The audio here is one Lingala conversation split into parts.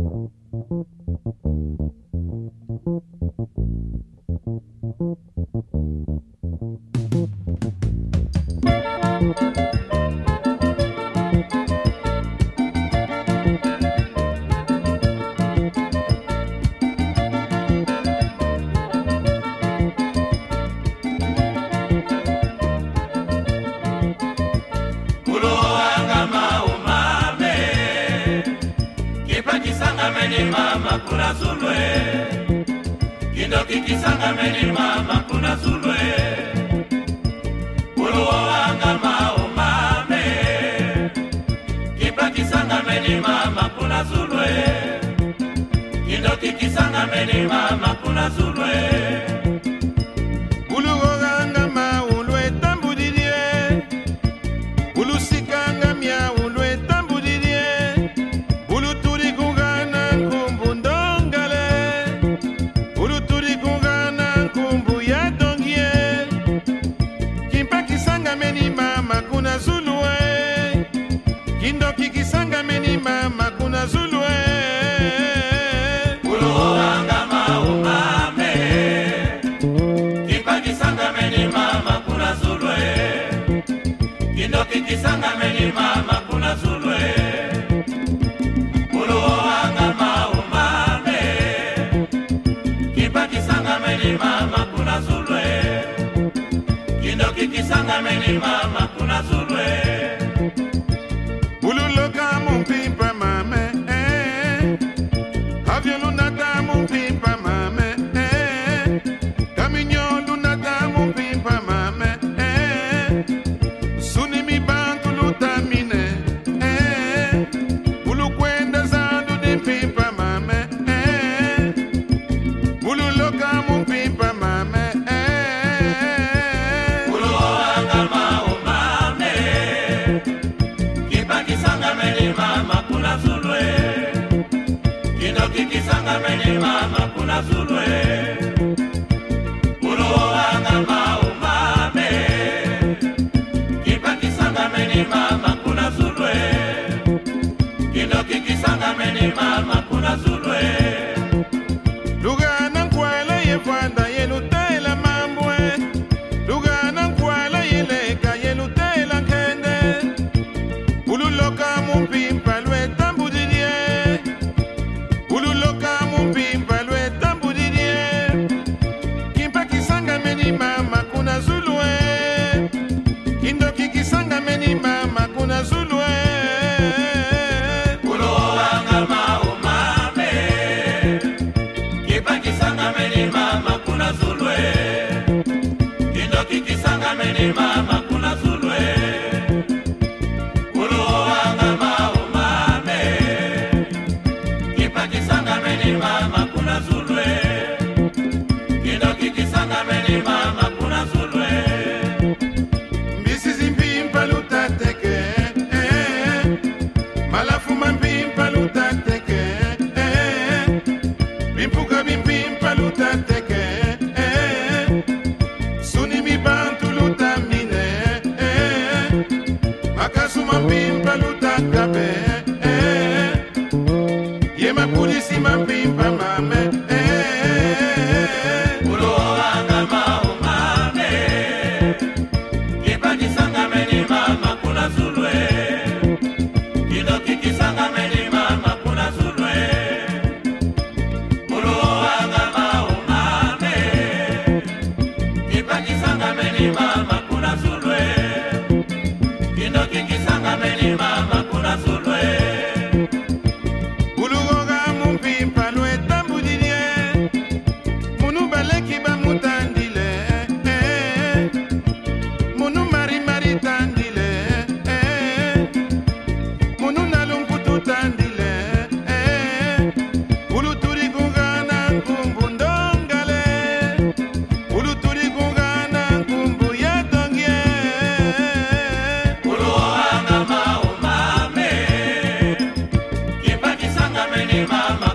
Thank you. kindoki kisanga meni mama kuna sulwe ulowanga mao mame kipa kisanga meni mama kuna sulwe kindoki kisanga meni mama kuna sulwe akikisangameni mama kuna zulu kisangameni eh, mama eh, kuna zulwe eh. kuluwanga maumame kipa kisangameni mama kuna zulwe kindo kikisangameni mama kuna zulwe mene mama kuna sulwe Mama. mama.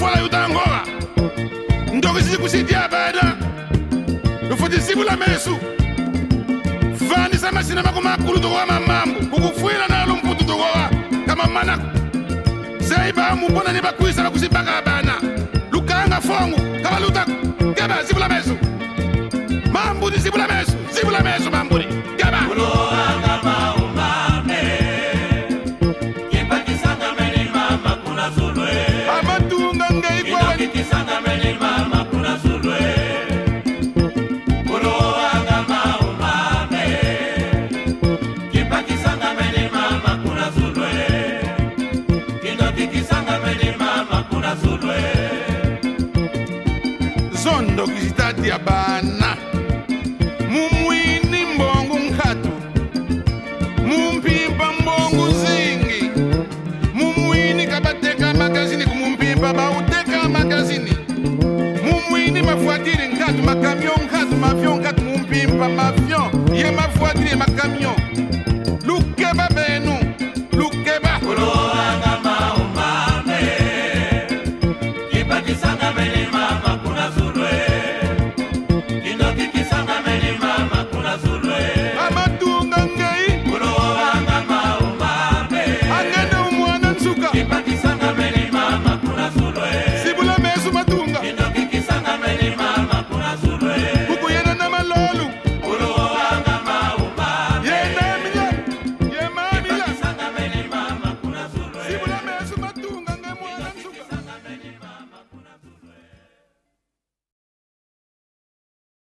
fola yuta ngoma ndokisisi kusidia bada lufutisibula mesu fanisa masina mako makulu tokowa mamambu kukufwila na lumputu tokowa kama manaku sei bamupona ni bakwisa bakusibaka bana lukanga fongu kaba lutaku eh keba zibula mesu mambu ni zibula mesu zibula mesu